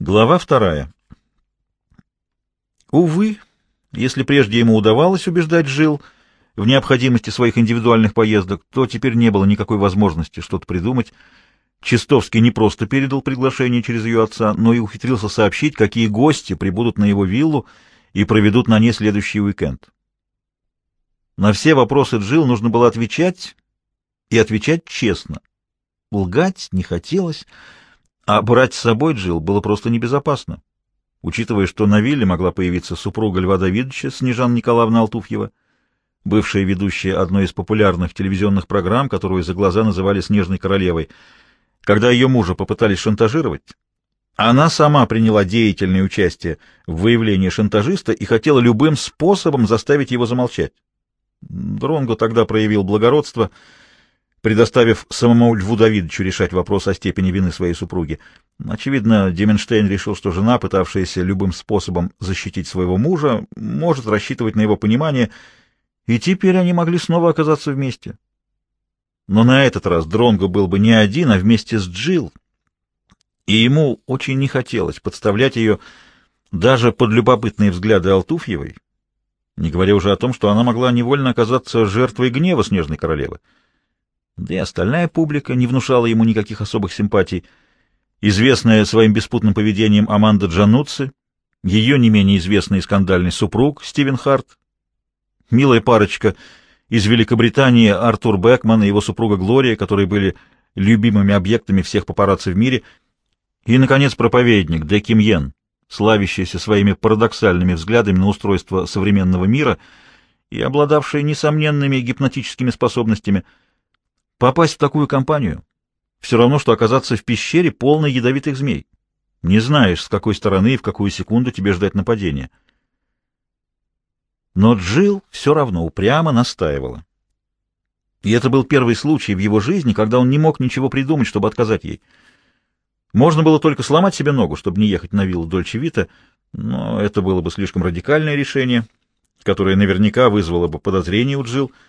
Глава вторая. Увы, если прежде ему удавалось убеждать Жил в необходимости своих индивидуальных поездок, то теперь не было никакой возможности что-то придумать. Чистовский не просто передал приглашение через ее отца, но и ухитрился сообщить, какие гости прибудут на его виллу и проведут на ней следующий уикенд. На все вопросы Джил нужно было отвечать, и отвечать честно. Лгать не хотелось, а брать с собой Джил было просто небезопасно, учитывая, что на вилле могла появиться супруга Льва Давидовича, Снежана Николаевна Алтуфьева, бывшая ведущая одной из популярных телевизионных программ, которую за глаза называли «Снежной королевой». Когда ее мужа попытались шантажировать, она сама приняла деятельное участие в выявлении шантажиста и хотела любым способом заставить его замолчать. Дронго тогда проявил благородство — предоставив самому Льву Давидовичу решать вопрос о степени вины своей супруги. Очевидно, Деменштейн решил, что жена, пытавшаяся любым способом защитить своего мужа, может рассчитывать на его понимание, и теперь они могли снова оказаться вместе. Но на этот раз Дронго был бы не один, а вместе с Джилл, и ему очень не хотелось подставлять ее даже под любопытные взгляды Алтуфьевой, не говоря уже о том, что она могла невольно оказаться жертвой гнева Снежной Королевы да и остальная публика не внушала ему никаких особых симпатий. Известная своим беспутным поведением Аманда Джануци, ее не менее известный и скандальный супруг Стивен Харт, милая парочка из Великобритании Артур Бекман и его супруга Глория, которые были любимыми объектами всех папарацци в мире, и, наконец, проповедник Де Ким Йен, славящийся своими парадоксальными взглядами на устройство современного мира и обладавший несомненными гипнотическими способностями – Попасть в такую компанию — все равно, что оказаться в пещере, полной ядовитых змей. Не знаешь, с какой стороны и в какую секунду тебе ждать нападения. Но Джил все равно упрямо настаивала. И это был первый случай в его жизни, когда он не мог ничего придумать, чтобы отказать ей. Можно было только сломать себе ногу, чтобы не ехать на виллу Дольче Вита, но это было бы слишком радикальное решение, которое наверняка вызвало бы подозрение у Джил —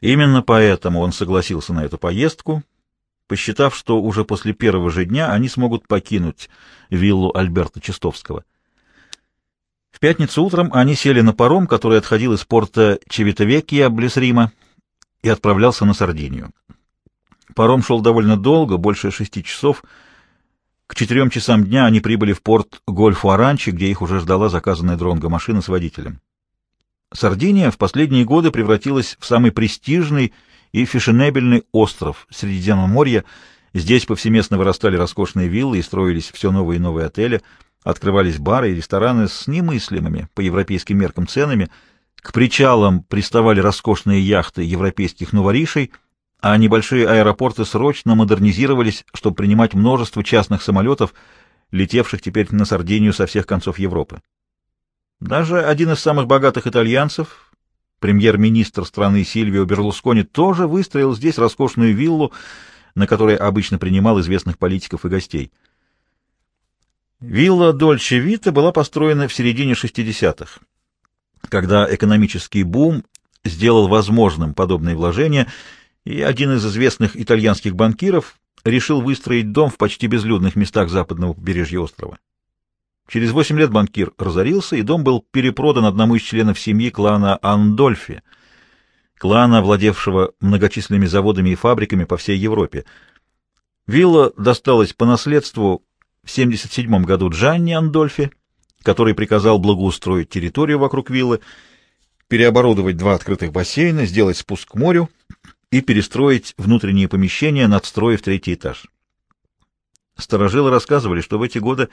Именно поэтому он согласился на эту поездку, посчитав, что уже после первого же дня они смогут покинуть виллу Альберта Чистовского. В пятницу утром они сели на паром, который отходил из порта Чевитовекия, близ Рима, и отправлялся на Сардинию. Паром шел довольно долго, больше шести часов. К четырем часам дня они прибыли в порт Гольфу-Аранчи, где их уже ждала заказанная дронго машина с водителем. Сардиния в последние годы превратилась в самый престижный и фешенебельный остров Средиземноморья. Здесь повсеместно вырастали роскошные виллы и строились все новые и новые отели, открывались бары и рестораны с немыслимыми по европейским меркам ценами, к причалам приставали роскошные яхты европейских новоришей, а небольшие аэропорты срочно модернизировались, чтобы принимать множество частных самолетов, летевших теперь на Сардинию со всех концов Европы. Даже один из самых богатых итальянцев, премьер-министр страны Сильвио Берлускони, тоже выстроил здесь роскошную виллу, на которой обычно принимал известных политиков и гостей. Вилла Дольче Вита была построена в середине 60-х, когда экономический бум сделал возможным подобные вложения, и один из известных итальянских банкиров решил выстроить дом в почти безлюдных местах западного побережья острова. Через восемь лет банкир разорился, и дом был перепродан одному из членов семьи клана Андольфи, клана, владевшего многочисленными заводами и фабриками по всей Европе. Вилла досталась по наследству в 77 году Джанни Андольфи, который приказал благоустроить территорию вокруг виллы, переоборудовать два открытых бассейна, сделать спуск к морю и перестроить внутренние помещения, надстроив третий этаж. Старожилы рассказывали, что в эти годы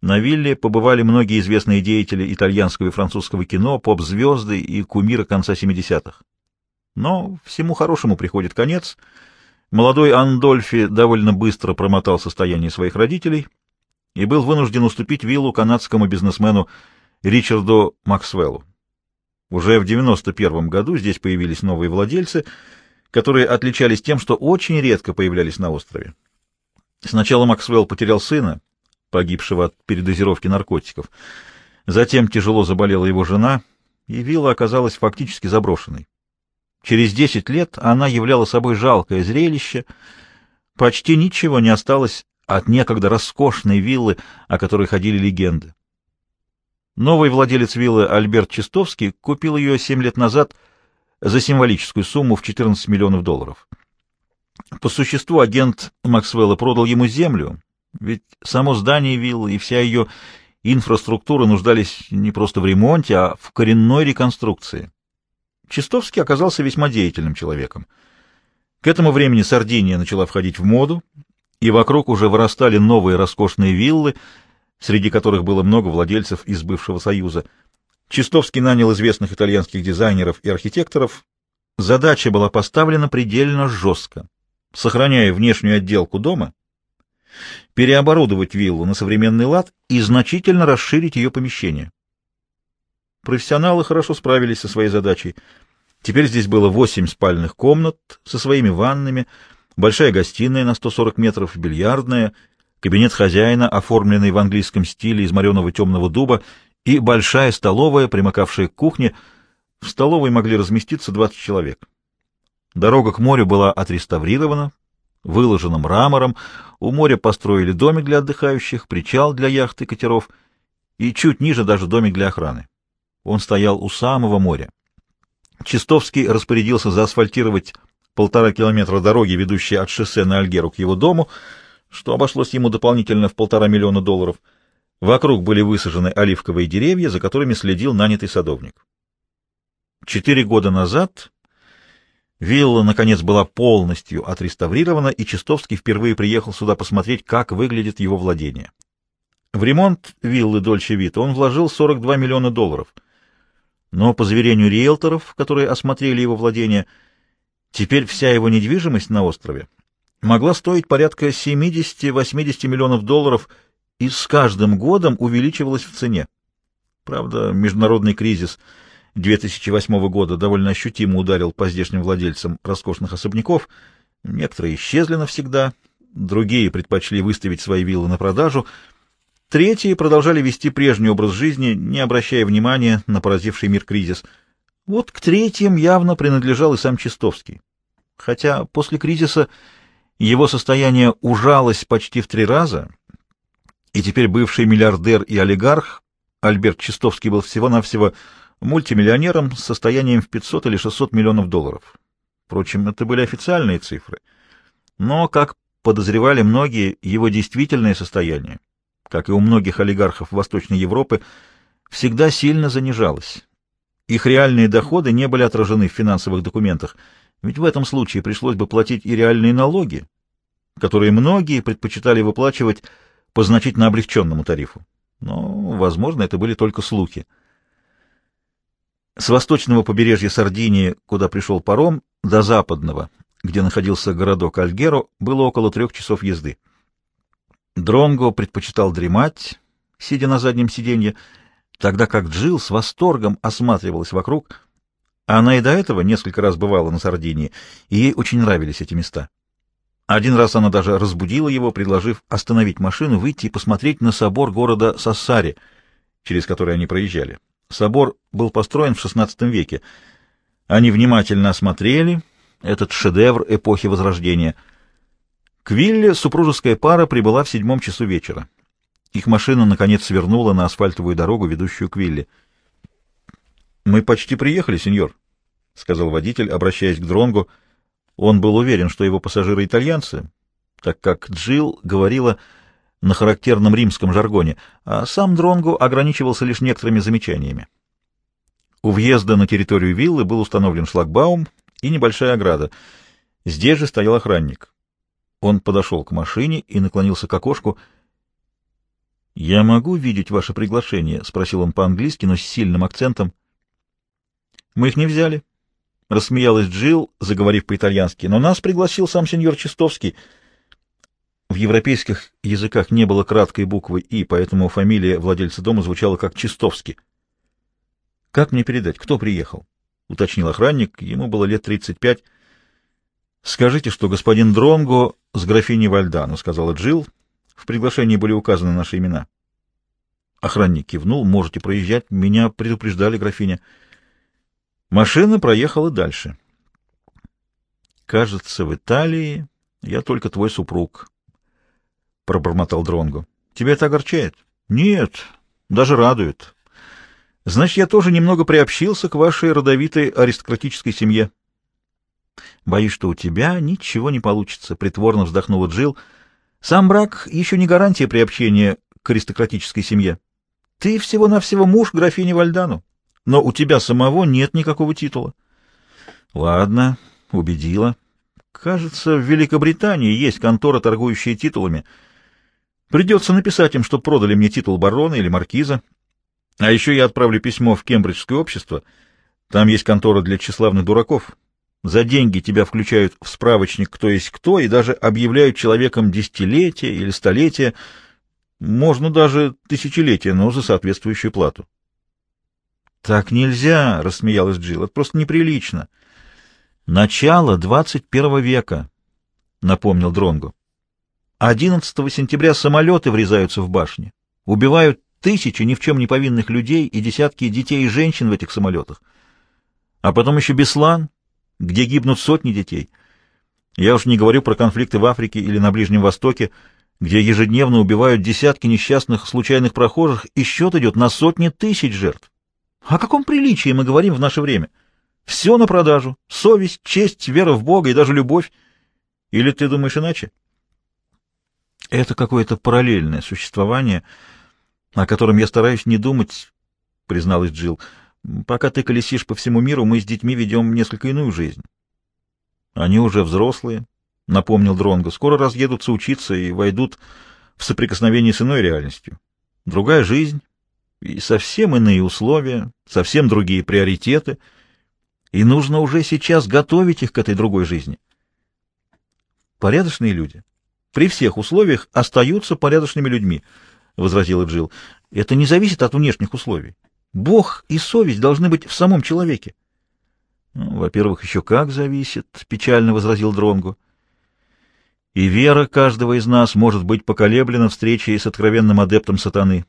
на вилле побывали многие известные деятели итальянского и французского кино, поп-звезды и кумиры конца 70-х. Но всему хорошему приходит конец. Молодой Андольфи довольно быстро промотал состояние своих родителей и был вынужден уступить виллу канадскому бизнесмену Ричарду Максвеллу. Уже в 91 году здесь появились новые владельцы, которые отличались тем, что очень редко появлялись на острове. Сначала Максвелл потерял сына, погибшего от передозировки наркотиков. Затем тяжело заболела его жена, и вилла оказалась фактически заброшенной. Через десять лет она являла собой жалкое зрелище, почти ничего не осталось от некогда роскошной виллы, о которой ходили легенды. Новый владелец виллы Альберт Чистовский купил ее семь лет назад за символическую сумму в 14 миллионов долларов. По существу агент Максвелла продал ему землю, ведь само здание виллы и вся ее инфраструктура нуждались не просто в ремонте, а в коренной реконструкции. Чистовский оказался весьма деятельным человеком. К этому времени Сардиния начала входить в моду, и вокруг уже вырастали новые роскошные виллы, среди которых было много владельцев из бывшего Союза. Чистовский нанял известных итальянских дизайнеров и архитекторов. Задача была поставлена предельно жестко. Сохраняя внешнюю отделку дома, переоборудовать виллу на современный лад и значительно расширить ее помещение. Профессионалы хорошо справились со своей задачей. Теперь здесь было восемь спальных комнат со своими ваннами, большая гостиная на 140 метров, бильярдная, кабинет хозяина, оформленный в английском стиле из мореного темного дуба, и большая столовая, примыкавшая к кухне. В столовой могли разместиться 20 человек. Дорога к морю была отреставрирована, выложена мрамором, у моря построили домик для отдыхающих, причал для яхт и катеров, и чуть ниже даже домик для охраны. Он стоял у самого моря. Чистовский распорядился заасфальтировать полтора километра дороги, ведущей от шоссе на Альгеру к его дому, что обошлось ему дополнительно в полтора миллиона долларов. Вокруг были высажены оливковые деревья, за которыми следил нанятый садовник. Четыре года назад вилла, наконец, была полностью отреставрирована, и Чистовский впервые приехал сюда посмотреть, как выглядит его владение. В ремонт виллы Дольче Вита он вложил 42 миллиона долларов. Но, по заверению риэлторов, которые осмотрели его владение, теперь вся его недвижимость на острове могла стоить порядка 70-80 миллионов долларов и с каждым годом увеличивалась в цене. Правда, международный кризис 2008 года довольно ощутимо ударил по здешним владельцам роскошных особняков. Некоторые исчезли навсегда, другие предпочли выставить свои виллы на продажу — Третьи продолжали вести прежний образ жизни, не обращая внимания на поразивший мир кризис. Вот к третьим явно принадлежал и сам Чистовский. Хотя после кризиса его состояние ужалось почти в три раза, и теперь бывший миллиардер и олигарх Альберт Чистовский был всего-навсего мультимиллионером с состоянием в 500 или 600 миллионов долларов. Впрочем, это были официальные цифры. Но, как подозревали многие, его действительное состояние как и у многих олигархов Восточной Европы, всегда сильно занижалась. Их реальные доходы не были отражены в финансовых документах, ведь в этом случае пришлось бы платить и реальные налоги, которые многие предпочитали выплачивать по значительно облегченному тарифу. Но, возможно, это были только слухи. С восточного побережья Сардинии, куда пришел паром, до западного, где находился городок Альгеро, было около трех часов езды. Дронго предпочитал дремать, сидя на заднем сиденье, тогда как Джилл с восторгом осматривалась вокруг. Она и до этого несколько раз бывала на Сардинии, и ей очень нравились эти места. Один раз она даже разбудила его, предложив остановить машину, выйти и посмотреть на собор города Сассари, через который они проезжали. Собор был построен в XVI веке. Они внимательно осмотрели этот шедевр эпохи Возрождения — к вилле супружеская пара прибыла в седьмом часу вечера. Их машина, наконец, свернула на асфальтовую дорогу, ведущую к вилле. — Мы почти приехали, сеньор, — сказал водитель, обращаясь к Дронгу. Он был уверен, что его пассажиры итальянцы, так как Джилл говорила на характерном римском жаргоне, а сам Дронгу ограничивался лишь некоторыми замечаниями. У въезда на территорию виллы был установлен шлагбаум и небольшая ограда. Здесь же стоял охранник. Он подошел к машине и наклонился к окошку. «Я могу видеть ваше приглашение?» — спросил он по-английски, но с сильным акцентом. «Мы их не взяли», — рассмеялась Джилл, заговорив по-итальянски. «Но нас пригласил сам сеньор Чистовский». В европейских языках не было краткой буквы «и», поэтому фамилия владельца дома звучала как Чистовский. «Как мне передать, кто приехал?» — уточнил охранник. Ему было лет тридцать пять. «Скажите, что господин Дронго с графиней Вальдану», — сказала Джил. В приглашении были указаны наши имена. Охранник кивнул. «Можете проезжать. Меня предупреждали, графиня». Машина проехала дальше. «Кажется, в Италии я только твой супруг», пробормотал Дронго. Тебя это огорчает? Нет, даже радует. Значит, я тоже немного приобщился к вашей родовитой аристократической семье. Боюсь, что у тебя ничего не получится, притворно вздохнула Джил. Сам брак еще не гарантия приобщения к аристократической семье. Ты всего-навсего муж графини Вальдану, но у тебя самого нет никакого титула. Ладно, убедила. Кажется, в Великобритании есть контора, торгующая титулами. Придется написать им, что продали мне титул барона или маркиза. А еще я отправлю письмо в Кембриджское общество. Там есть контора для тщеславных дураков. За деньги тебя включают в справочник «Кто есть кто» и даже объявляют человеком десятилетия или столетия, можно даже тысячелетия, но за соответствующую плату. — Так нельзя, — рассмеялась Джилл, — это просто неприлично. — Начало двадцать первого века, — напомнил Дронгу. 11 сентября самолеты врезаются в башни, убивают тысячи ни в чем не повинных людей и десятки детей и женщин в этих самолетах. А потом еще Беслан, где гибнут сотни детей. Я уж не говорю про конфликты в Африке или на Ближнем Востоке, где ежедневно убивают десятки несчастных случайных прохожих, и счет идет на сотни тысяч жертв. О каком приличии мы говорим в наше время? Все на продажу. Совесть, честь, вера в Бога и даже любовь. Или ты думаешь иначе? Это какое-то параллельное существование, о котором я стараюсь не думать, призналась Джилл. Пока ты колесишь по всему миру, мы с детьми ведем несколько иную жизнь. Они уже взрослые, напомнил Дронго. Скоро разъедутся учиться и войдут в соприкосновение с иной реальностью. Другая жизнь и совсем иные условия, совсем другие приоритеты, и нужно уже сейчас готовить их к этой другой жизни. Порядочные люди при всех условиях остаются порядочными людьми, — возразила Джилл. Это не зависит от внешних условий. Бог и совесть должны быть в самом человеке. Ну, во-первых, еще как зависит, — печально возразил Дронгу. И вера каждого из нас может быть поколеблена встречей с откровенным адептом сатаны.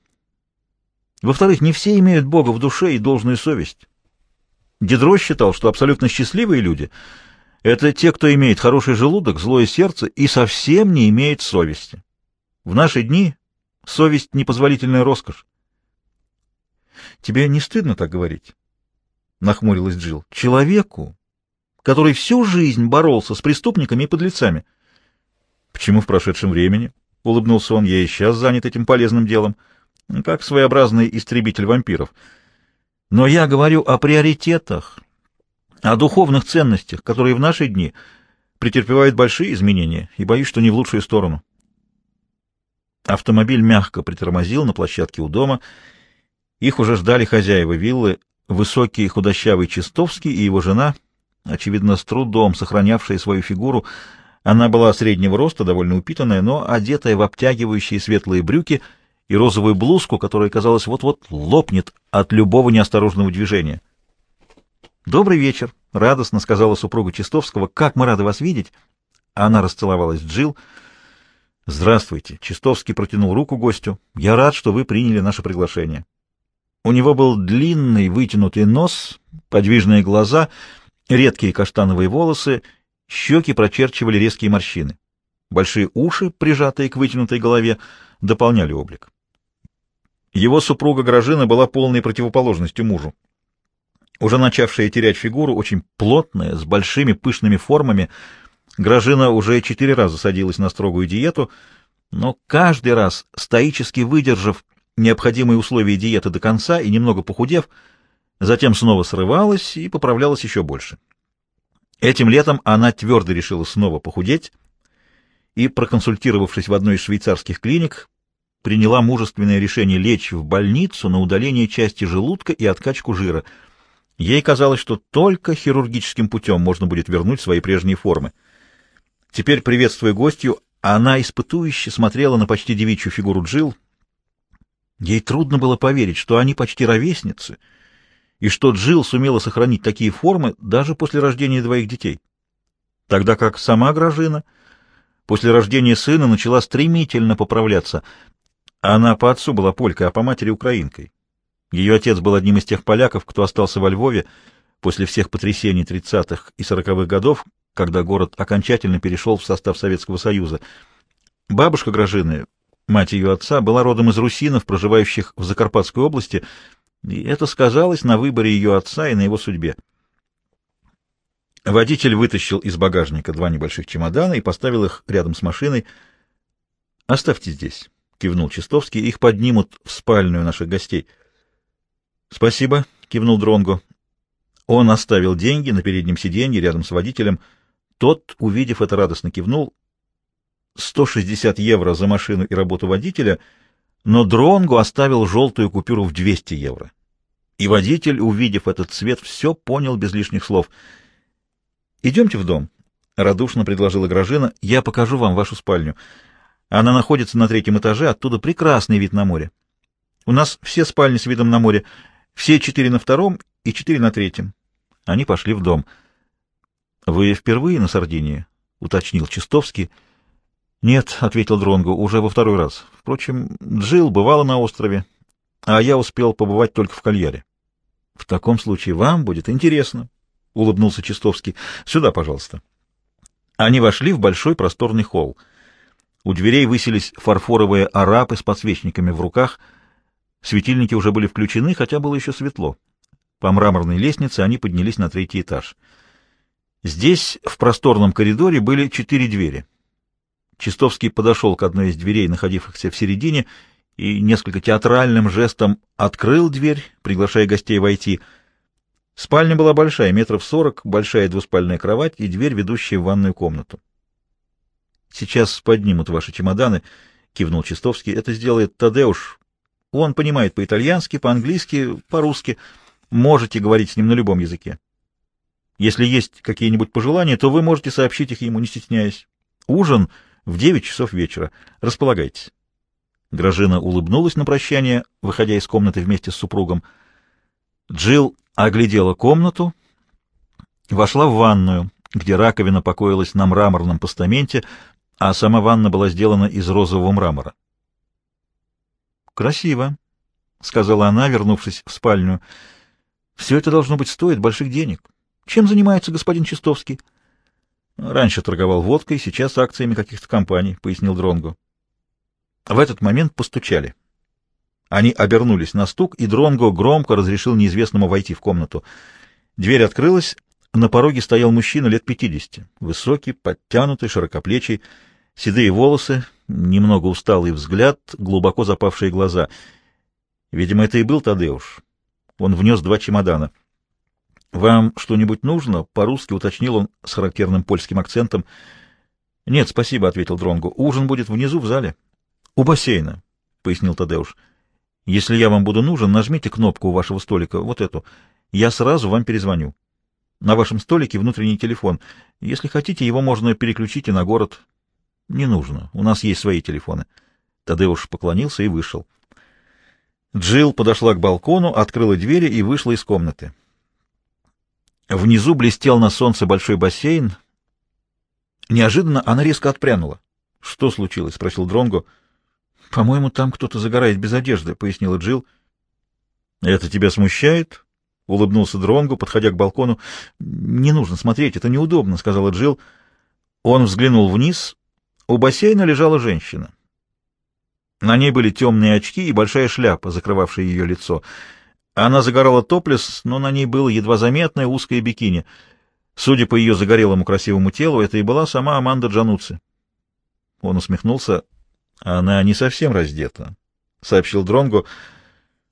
Во-вторых, не все имеют Бога в душе и должную совесть. Дидро считал, что абсолютно счастливые люди — это те, кто имеет хороший желудок, злое сердце и совсем не имеет совести. В наши дни совесть — непозволительная роскошь. — Тебе не стыдно так говорить? — нахмурилась Джилл. — Человеку, который всю жизнь боролся с преступниками и подлецами. — Почему в прошедшем времени? — улыбнулся он. — Я и сейчас занят этим полезным делом, как своеобразный истребитель вампиров. Но я говорю о приоритетах, о духовных ценностях, которые в наши дни претерпевают большие изменения, и боюсь, что не в лучшую сторону. Автомобиль мягко притормозил на площадке у дома, их уже ждали хозяева виллы, высокий худощавый Чистовский и его жена, очевидно, с трудом сохранявшая свою фигуру. Она была среднего роста, довольно упитанная, но одетая в обтягивающие светлые брюки и розовую блузку, которая, казалось, вот-вот лопнет от любого неосторожного движения. «Добрый вечер», — радостно сказала супруга Чистовского. «Как мы рады вас видеть!» Она расцеловалась с Джилл. «Здравствуйте!» — Чистовский протянул руку гостю. «Я рад, что вы приняли наше приглашение». У него был длинный вытянутый нос, подвижные глаза, редкие каштановые волосы, щеки прочерчивали резкие морщины. Большие уши, прижатые к вытянутой голове, дополняли облик. Его супруга Гражина была полной противоположностью мужу. Уже начавшая терять фигуру, очень плотная, с большими пышными формами, Гражина уже четыре раза садилась на строгую диету, но каждый раз, стоически выдержав необходимые условия диеты до конца и немного похудев, затем снова срывалась и поправлялась еще больше. Этим летом она твердо решила снова похудеть и, проконсультировавшись в одной из швейцарских клиник, приняла мужественное решение лечь в больницу на удаление части желудка и откачку жира. Ей казалось, что только хирургическим путем можно будет вернуть свои прежние формы. Теперь, приветствуя гостью, она испытующе смотрела на почти девичью фигуру Джил, Ей трудно было поверить, что они почти ровесницы, и что Джилл сумела сохранить такие формы даже после рождения двоих детей. Тогда как сама Гражина после рождения сына начала стремительно поправляться. Она по отцу была полькой, а по матери — украинкой. Ее отец был одним из тех поляков, кто остался во Львове после всех потрясений 30-х и 40-х годов, когда город окончательно перешел в состав Советского Союза. Бабушка Грожины, мать ее отца, была родом из русинов, проживающих в Закарпатской области, и это сказалось на выборе ее отца и на его судьбе. Водитель вытащил из багажника два небольших чемодана и поставил их рядом с машиной. «Оставьте здесь», — кивнул Чистовский, — «их поднимут в спальную наших гостей». «Спасибо», — кивнул Дронго. Он оставил деньги на переднем сиденье рядом с водителем. Тот, увидев это, радостно кивнул. 160 евро за машину и работу водителя, но Дронго оставил желтую купюру в 200 евро. И водитель, увидев этот цвет, все понял без лишних слов — «Идемте в дом», — радушно предложила Гражина. «Я покажу вам вашу спальню. Она находится на третьем этаже, оттуда прекрасный вид на море. У нас все спальни с видом на море, все четыре на втором и четыре на третьем». Они пошли в дом. «Вы впервые на Сардинии?» — уточнил Чистовский. «Нет», — ответил Дронгу, — «уже во второй раз. Впрочем, Джилл бывала на острове, а я успел побывать только в Кальяре». «В таком случае вам будет интересно», — улыбнулся Чистовский. — Сюда, пожалуйста. Они вошли в большой просторный холл. У дверей высились фарфоровые арапы с подсвечниками в руках. Светильники уже были включены, хотя было еще светло. По мраморной лестнице они поднялись на третий этаж. Здесь, в просторном коридоре, были четыре двери. Чистовский подошел к одной из дверей, находившихся в середине, и несколько театральным жестом открыл дверь, приглашая гостей войти — Спальня была большая, метров сорок, большая двуспальная кровать и дверь, ведущая в ванную комнату. «Сейчас поднимут ваши чемоданы», — кивнул Чистовский. «Это сделает Тадеуш. Он понимает по-итальянски, по-английски, по-русски. Можете говорить с ним на любом языке. Если есть какие-нибудь пожелания, то вы можете сообщить их ему, не стесняясь. Ужин в девять часов вечера. Располагайтесь». Гражина улыбнулась на прощание, выходя из комнаты вместе с супругом. Джилл оглядела комнату, вошла в ванную, где раковина покоилась на мраморном постаменте, а сама ванна была сделана из розового мрамора. «Красиво», — сказала она, вернувшись в спальню. «Все это, должно быть, стоит больших денег. Чем занимается господин Чистовский?» «Раньше торговал водкой, сейчас акциями каких-то компаний», — пояснил Дронго. В этот момент постучали. Они обернулись на стук, и Дронго громко разрешил неизвестному войти в комнату. Дверь открылась, на пороге стоял мужчина лет пятидесяти, высокий, подтянутый, широкоплечий, седые волосы, немного усталый взгляд, глубоко запавшие глаза. Видимо, это и был Тадеуш. Он внес два чемодана. «Вам что-нибудь нужно?» — по-русски уточнил он с характерным польским акцентом. «Нет, спасибо», — ответил Дронго. «Ужин будет внизу в зале». «У бассейна», — пояснил Тадеуш. Если я вам буду нужен, нажмите кнопку у вашего столика, вот эту. Я сразу вам перезвоню. На вашем столике внутренний телефон. Если хотите, его можно переключить и на город. Не нужно. У нас есть свои телефоны. Тадеуш поклонился и вышел. Джилл подошла к балкону, открыла двери и вышла из комнаты. Внизу блестел на солнце большой бассейн. Неожиданно она резко отпрянула. — Что случилось? — спросил Дронго. — «По-моему, там кто-то загорает без одежды», — пояснила Джилл. «Это тебя смущает?» — улыбнулся Дронгу, подходя к балкону. «Не нужно смотреть, это неудобно», — сказала Джилл. Он взглянул вниз. У бассейна лежала женщина. На ней были темные очки и большая шляпа, закрывавшая ее лицо. Она загорала топлес, но на ней было едва заметное узкое бикини. Судя по ее загорелому красивому телу, это и была сама Аманда Джануци. Он усмехнулся. Она не совсем раздета, — сообщил Дронгу.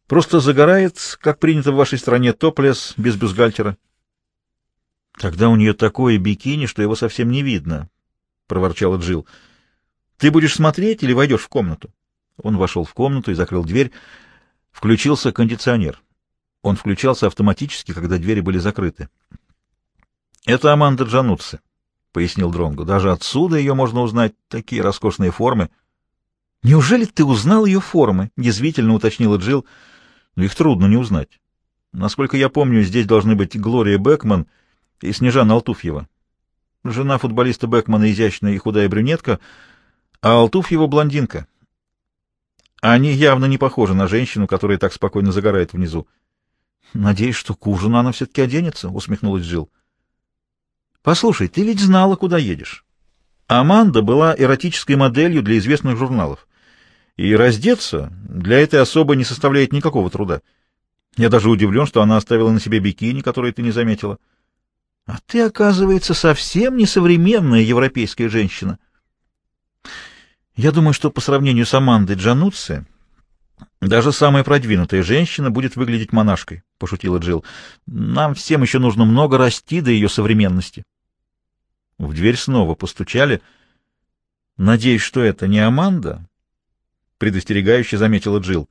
Просто загорает, как принято в вашей стране, топлес без бюстгальтера. — Тогда у нее такое бикини, что его совсем не видно, — проворчала Джил. Ты будешь смотреть или войдешь в комнату? Он вошел в комнату и закрыл дверь. Включился кондиционер. Он включался автоматически, когда двери были закрыты. — Это Аманда Джанутсе, — пояснил Дронгу. Даже отсюда ее можно узнать, такие роскошные формы. — «Неужели ты узнал ее формы?» — язвительно уточнила Джилл. «Ну, их трудно не узнать. Насколько я помню, здесь должны быть Глория Бекман и Снежана Алтуфьева. Жена футболиста Бекмана изящная и худая брюнетка, а Алтуфьева — блондинка. Они явно не похожи на женщину, которая так спокойно загорает внизу. «Надеюсь, что к ужину она все-таки оденется», — усмехнулась Джилл. «Послушай, ты ведь знала, куда едешь». Аманда была эротической моделью для известных журналов. И раздеться для этой особы не составляет никакого труда. Я даже удивлен, что она оставила на себе бикини, которое ты не заметила. А ты, оказывается, совсем не современная европейская женщина. Я думаю, что по сравнению с Амандой Джануцци даже самая продвинутая женщина будет выглядеть монашкой, — пошутила Джилл. Нам всем еще нужно много расти до ее современности. В дверь снова постучали. Надеюсь, что это не Аманда, — предостерегающе заметила Джилл.